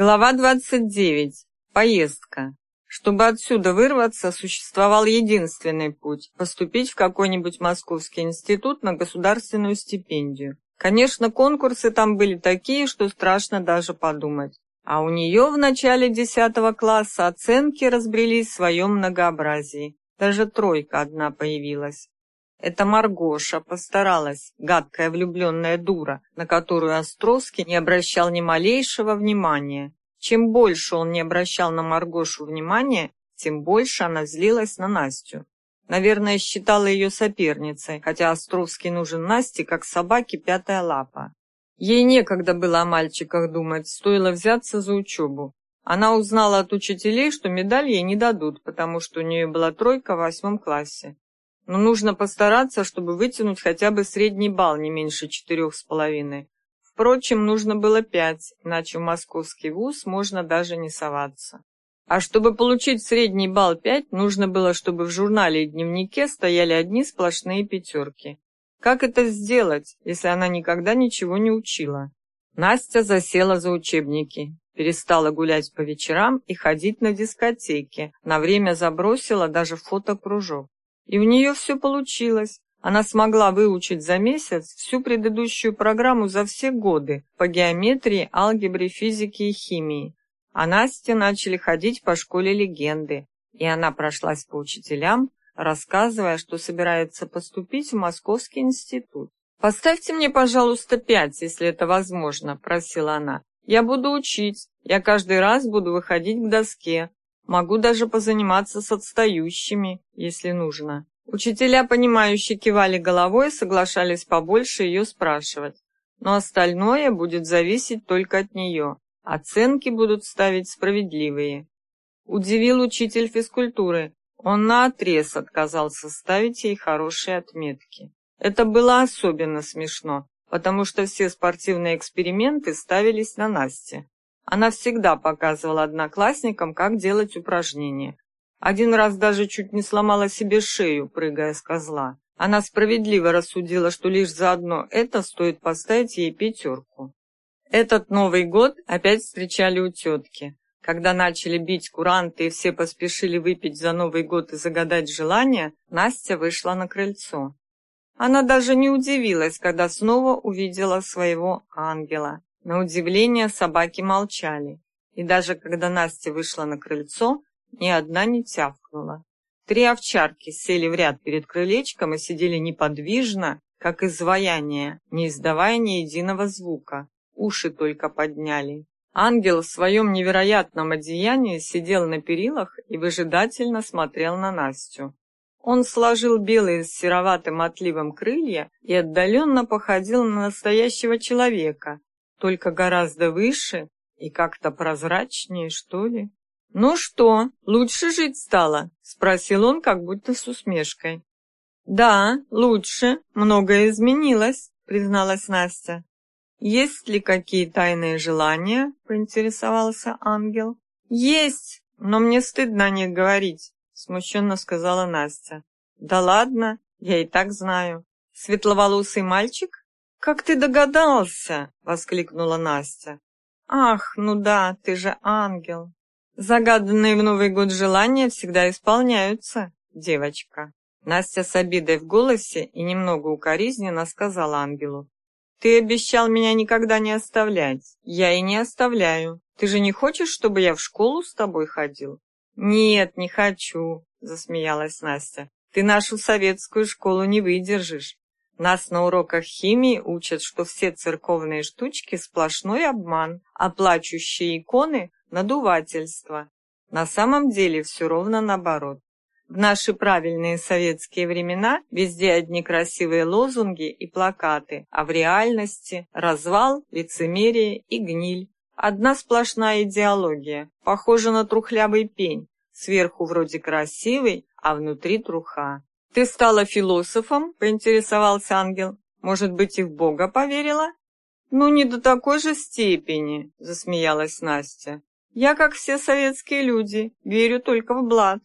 Глава 29. Поездка. Чтобы отсюда вырваться, существовал единственный путь – поступить в какой-нибудь московский институт на государственную стипендию. Конечно, конкурсы там были такие, что страшно даже подумать. А у нее в начале 10 класса оценки разбрелись в своем многообразии. Даже тройка одна появилась. Это Маргоша постаралась, гадкая влюбленная дура, на которую Островский не обращал ни малейшего внимания. Чем больше он не обращал на Маргошу внимания, тем больше она злилась на Настю. Наверное, считала ее соперницей, хотя Островский нужен Насте, как собаке пятая лапа. Ей некогда было о мальчиках думать, стоило взяться за учебу. Она узнала от учителей, что медаль ей не дадут, потому что у нее была тройка в восьмом классе но нужно постараться, чтобы вытянуть хотя бы средний балл не меньше четырех с половиной. Впрочем, нужно было пять, иначе в московский вуз можно даже не соваться. А чтобы получить средний балл пять, нужно было, чтобы в журнале и дневнике стояли одни сплошные пятерки. Как это сделать, если она никогда ничего не учила? Настя засела за учебники, перестала гулять по вечерам и ходить на дискотеки, на время забросила даже фотокружок. И у нее все получилось. Она смогла выучить за месяц всю предыдущую программу за все годы по геометрии, алгебре, физике и химии. А Насте начали ходить по школе легенды, и она прошлась по учителям, рассказывая, что собирается поступить в Московский институт. «Поставьте мне, пожалуйста, пять, если это возможно», – просила она. «Я буду учить. Я каждый раз буду выходить к доске. Могу даже позаниматься с отстающими, если нужно. Учителя, понимающие, кивали головой и соглашались побольше ее спрашивать. Но остальное будет зависеть только от нее. Оценки будут ставить справедливые. Удивил учитель физкультуры. Он наотрез отказался ставить ей хорошие отметки. Это было особенно смешно, потому что все спортивные эксперименты ставились на Насте. Она всегда показывала одноклассникам, как делать упражнения. Один раз даже чуть не сломала себе шею, прыгая с козла. Она справедливо рассудила, что лишь за одно это стоит поставить ей пятерку. Этот Новый год опять встречали у тетки. Когда начали бить куранты и все поспешили выпить за Новый год и загадать желание, Настя вышла на крыльцо. Она даже не удивилась, когда снова увидела своего ангела. На удивление собаки молчали, и даже когда Настя вышла на крыльцо, ни одна не тявкнула. Три овчарки сели в ряд перед крылечком и сидели неподвижно, как изваяние, не издавая ни единого звука. Уши только подняли. Ангел в своем невероятном одеянии сидел на перилах и выжидательно смотрел на Настю. Он сложил белые с сероватым отливом крылья и отдаленно походил на настоящего человека, только гораздо выше и как-то прозрачнее, что ли. «Ну что, лучше жить стало?» — спросил он, как будто с усмешкой. «Да, лучше, многое изменилось», — призналась Настя. «Есть ли какие тайные желания?» — поинтересовался ангел. «Есть, но мне стыдно о них говорить», — смущенно сказала Настя. «Да ладно, я и так знаю. Светловолосый мальчик?» «Как ты догадался?» — воскликнула Настя. «Ах, ну да, ты же ангел. Загаданные в Новый год желания всегда исполняются, девочка». Настя с обидой в голосе и немного укоризненно сказала ангелу. «Ты обещал меня никогда не оставлять. Я и не оставляю. Ты же не хочешь, чтобы я в школу с тобой ходил?» «Нет, не хочу», — засмеялась Настя. «Ты нашу советскую школу не выдержишь. Нас на уроках химии учат, что все церковные штучки сплошной обман, а плачущие иконы – надувательство. На самом деле все ровно наоборот. В наши правильные советские времена везде одни красивые лозунги и плакаты, а в реальности развал, лицемерие и гниль. Одна сплошная идеология, похожа на трухлявый пень, сверху вроде красивый, а внутри труха. «Ты стала философом?» — поинтересовался ангел. «Может быть, и в Бога поверила?» «Ну, не до такой же степени», — засмеялась Настя. «Я, как все советские люди, верю только в блат».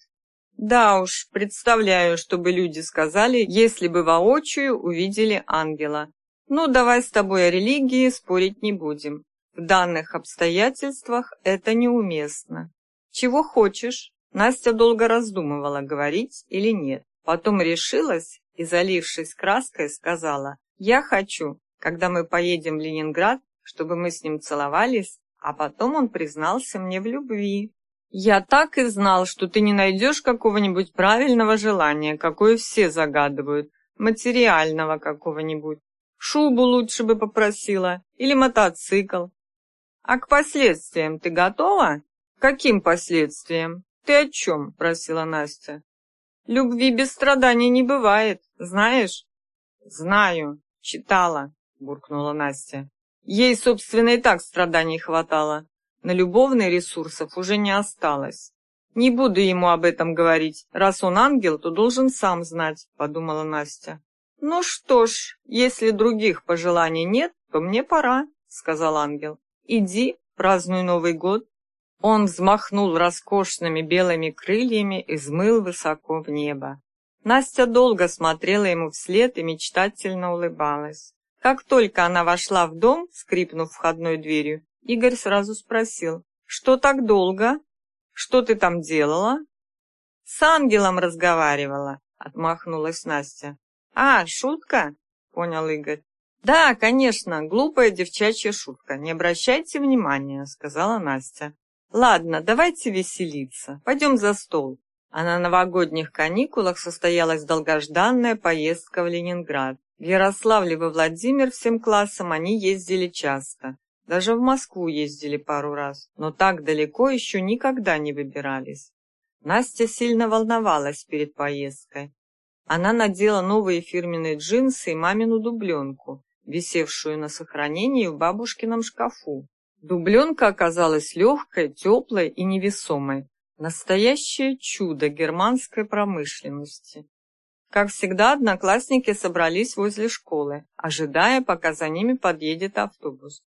«Да уж, представляю, чтобы люди сказали, если бы воочию увидели ангела. Ну, давай с тобой о религии спорить не будем. В данных обстоятельствах это неуместно. Чего хочешь? Настя долго раздумывала, говорить или нет. Потом решилась и, залившись краской, сказала, «Я хочу, когда мы поедем в Ленинград, чтобы мы с ним целовались, а потом он признался мне в любви». «Я так и знал, что ты не найдешь какого-нибудь правильного желания, какое все загадывают, материального какого-нибудь. Шубу лучше бы попросила или мотоцикл. А к последствиям ты готова? Каким последствиям? Ты о чем? Просила Настя. Любви без страданий не бывает, знаешь? Знаю, читала, буркнула Настя. Ей, собственно, и так страданий хватало. На любовные ресурсов уже не осталось. Не буду ему об этом говорить. Раз он ангел, то должен сам знать, подумала Настя. «Ну что ж, если других пожеланий нет, то мне пора», — сказал ангел. «Иди, празднуй Новый год». Он взмахнул роскошными белыми крыльями и взмыл высоко в небо. Настя долго смотрела ему вслед и мечтательно улыбалась. Как только она вошла в дом, скрипнув входной дверью, Игорь сразу спросил, «Что так долго? Что ты там делала?» «С ангелом разговаривала», — отмахнулась Настя. «А, шутка?» — понял Игорь. «Да, конечно, глупая девчачья шутка. Не обращайте внимания», — сказала Настя. «Ладно, давайте веселиться. Пойдем за стол». А на новогодних каникулах состоялась долгожданная поездка в Ленинград. В Ярославле во Владимир всем классом они ездили часто. Даже в Москву ездили пару раз, но так далеко еще никогда не выбирались. Настя сильно волновалась перед поездкой. Она надела новые фирменные джинсы и мамину дубленку, висевшую на сохранении в бабушкином шкафу. Дубленка оказалась легкой, теплой и невесомой. Настоящее чудо германской промышленности. Как всегда, одноклассники собрались возле школы, ожидая, пока за ними подъедет автобус.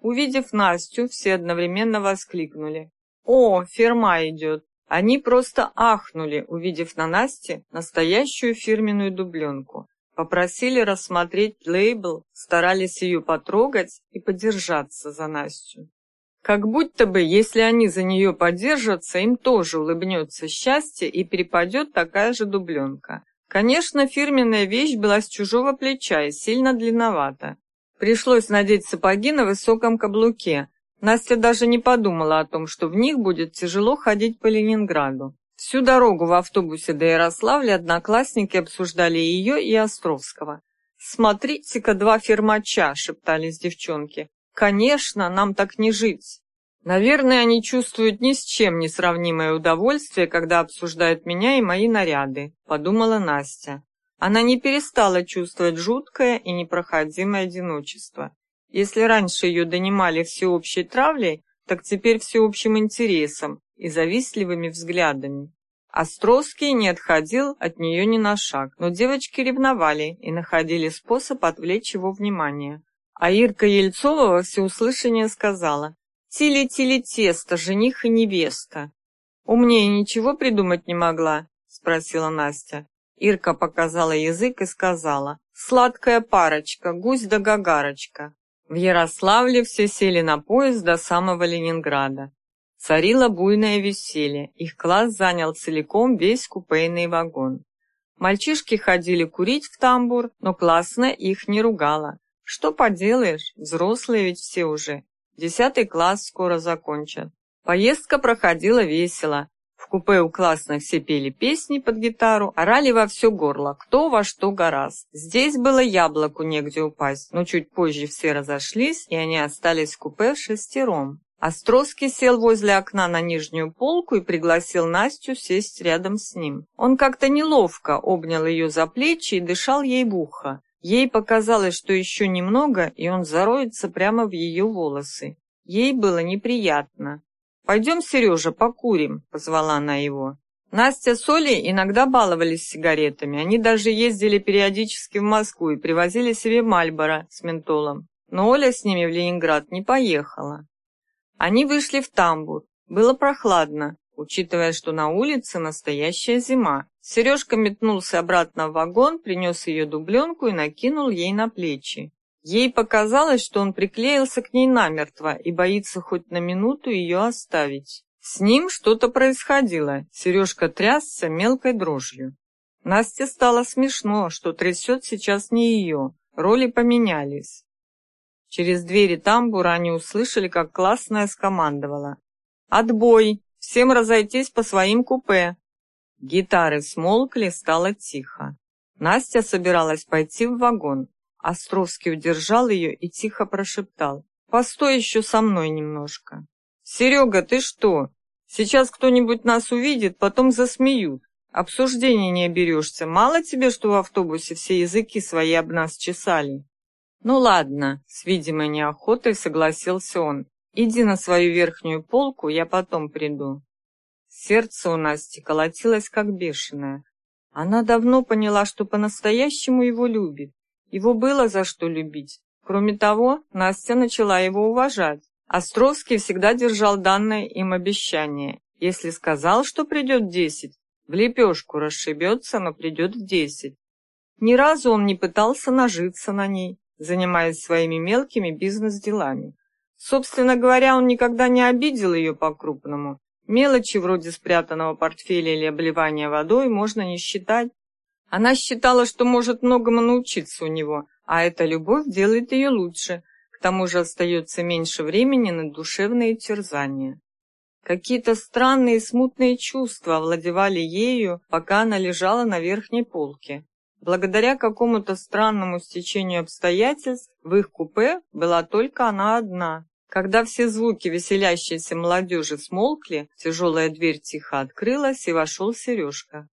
Увидев Настю, все одновременно воскликнули. «О, фирма идет!» Они просто ахнули, увидев на Насте настоящую фирменную дубленку. Попросили рассмотреть лейбл, старались ее потрогать и подержаться за Настю. Как будто бы, если они за нее подержатся, им тоже улыбнется счастье и перепадет такая же дубленка. Конечно, фирменная вещь была с чужого плеча и сильно длинновата. Пришлось надеть сапоги на высоком каблуке, Настя даже не подумала о том, что в них будет тяжело ходить по Ленинграду. Всю дорогу в автобусе до Ярославля одноклассники обсуждали ее и Островского. «Смотрите-ка, два фермача!» — шептались девчонки. «Конечно, нам так не жить!» Наверное, они чувствуют ни с чем не сравнимое удовольствие, когда обсуждают меня и мои наряды, подумала Настя. Она не перестала чувствовать жуткое и непроходимое одиночество. Если раньше ее донимали всеобщей травлей, так теперь всеобщим интересом и завистливыми взглядами. Островский не отходил от нее ни на шаг, но девочки ревновали и находили способ отвлечь его внимание. А Ирка Ельцова во всеуслышание сказала «Тили-тили тесто, жених и невеста». «Умнее ничего придумать не могла?» – спросила Настя. Ирка показала язык и сказала «Сладкая парочка, гусь да гагарочка». В Ярославле все сели на поезд до самого Ленинграда. Царило буйное веселье, их класс занял целиком весь купейный вагон. Мальчишки ходили курить в тамбур, но классная их не ругала. Что поделаешь, взрослые ведь все уже. Десятый класс скоро закончат. Поездка проходила весело купе у классных все пели песни под гитару, орали во все горло, кто во что гораст. Здесь было яблоку негде упасть, но чуть позже все разошлись, и они остались в купе шестером. Островский сел возле окна на нижнюю полку и пригласил Настю сесть рядом с ним. Он как-то неловко обнял ее за плечи и дышал ей в ухо. Ей показалось, что еще немного, и он зароется прямо в ее волосы. Ей было неприятно. «Пойдем, Сережа, покурим», — позвала она его. Настя с Олей иногда баловались сигаретами. Они даже ездили периодически в Москву и привозили себе Мальборо с ментолом. Но Оля с ними в Ленинград не поехала. Они вышли в тамбур. Было прохладно, учитывая, что на улице настоящая зима. Сережка метнулся обратно в вагон, принес ее дубленку и накинул ей на плечи. Ей показалось, что он приклеился к ней намертво и боится хоть на минуту ее оставить. С ним что-то происходило, Сережка трясся мелкой дрожью. Насте стало смешно, что трясет сейчас не ее, роли поменялись. Через двери тамбура они услышали, как классная скомандовала. «Отбой! Всем разойтись по своим купе!» Гитары смолкли, стало тихо. Настя собиралась пойти в вагон. Островский удержал ее и тихо прошептал. «Постой еще со мной немножко». «Серега, ты что? Сейчас кто-нибудь нас увидит, потом засмеют. Обсуждений не оберешься. Мало тебе, что в автобусе все языки свои об нас чесали?» «Ну ладно», — с видимой неохотой согласился он. «Иди на свою верхнюю полку, я потом приду». Сердце у Насти колотилось как бешеное. Она давно поняла, что по-настоящему его любит. Его было за что любить. Кроме того, Настя начала его уважать. Островский всегда держал данное им обещание. Если сказал, что придет в десять, в лепешку расшибется, но придет в десять. Ни разу он не пытался нажиться на ней, занимаясь своими мелкими бизнес-делами. Собственно говоря, он никогда не обидел ее по-крупному. Мелочи вроде спрятанного портфеля или обливания водой можно не считать. Она считала, что может многому научиться у него, а эта любовь делает ее лучше. К тому же остается меньше времени на душевные терзания. Какие-то странные смутные чувства овладевали ею, пока она лежала на верхней полке. Благодаря какому-то странному стечению обстоятельств в их купе была только она одна. Когда все звуки веселящейся молодежи смолкли, тяжелая дверь тихо открылась, и вошел Сережка.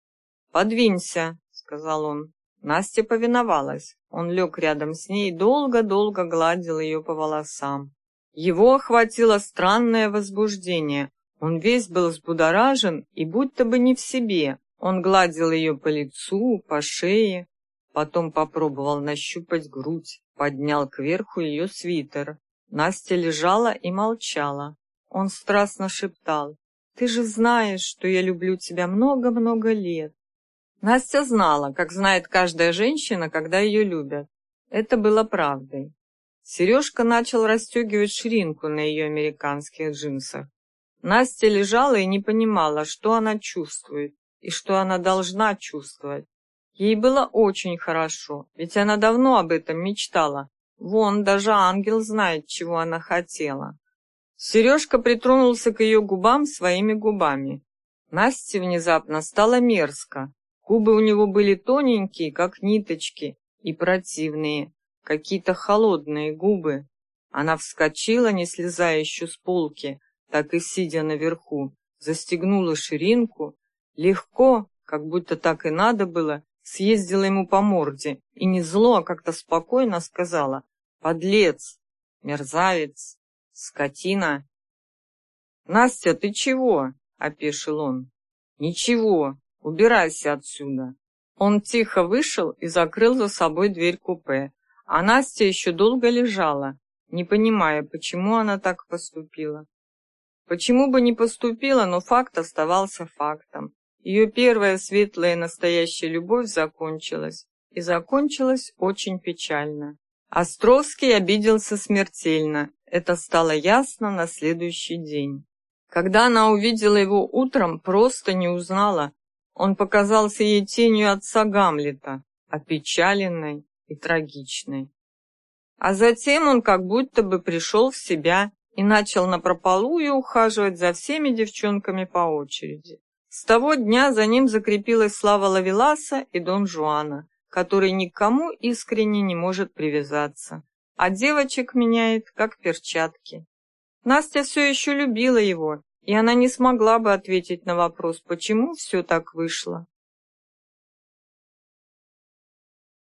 «Подвинься», сказал он. Настя повиновалась. Он лег рядом с ней и долго-долго гладил ее по волосам. Его охватило странное возбуждение. Он весь был взбудоражен и будто бы не в себе. Он гладил ее по лицу, по шее, потом попробовал нащупать грудь, поднял кверху ее свитер. Настя лежала и молчала. Он страстно шептал, «Ты же знаешь, что я люблю тебя много-много лет. Настя знала, как знает каждая женщина, когда ее любят. Это было правдой. Сережка начал расстегивать ширинку на ее американских джинсах. Настя лежала и не понимала, что она чувствует и что она должна чувствовать. Ей было очень хорошо, ведь она давно об этом мечтала. Вон, даже ангел знает, чего она хотела. Сережка притронулся к ее губам своими губами. Насте внезапно стало мерзко. Губы у него были тоненькие, как ниточки, и противные, какие-то холодные губы. Она вскочила, не слезая еще с полки, так и сидя наверху, застегнула ширинку, легко, как будто так и надо было, съездила ему по морде и не зло, а как-то спокойно сказала «Подлец! Мерзавец! Скотина!» «Настя, ты чего?» — опешил он. «Ничего, Убирайся отсюда!» Он тихо вышел и закрыл за собой дверь купе, а Настя еще долго лежала, не понимая, почему она так поступила. Почему бы не поступила, но факт оставался фактом. Ее первая светлая настоящая любовь закончилась, и закончилась очень печально. Островский обиделся смертельно, это стало ясно на следующий день. Когда она увидела его утром, просто не узнала, он показался ей тенью отца Гамлета, опечаленной и трагичной. А затем он как будто бы пришел в себя и начал напропалую ухаживать за всеми девчонками по очереди. С того дня за ним закрепилась слава Лавеласа и Дон Жуана, который никому искренне не может привязаться, а девочек меняет, как перчатки. Настя все еще любила его и она не смогла бы ответить на вопрос, почему все так вышло.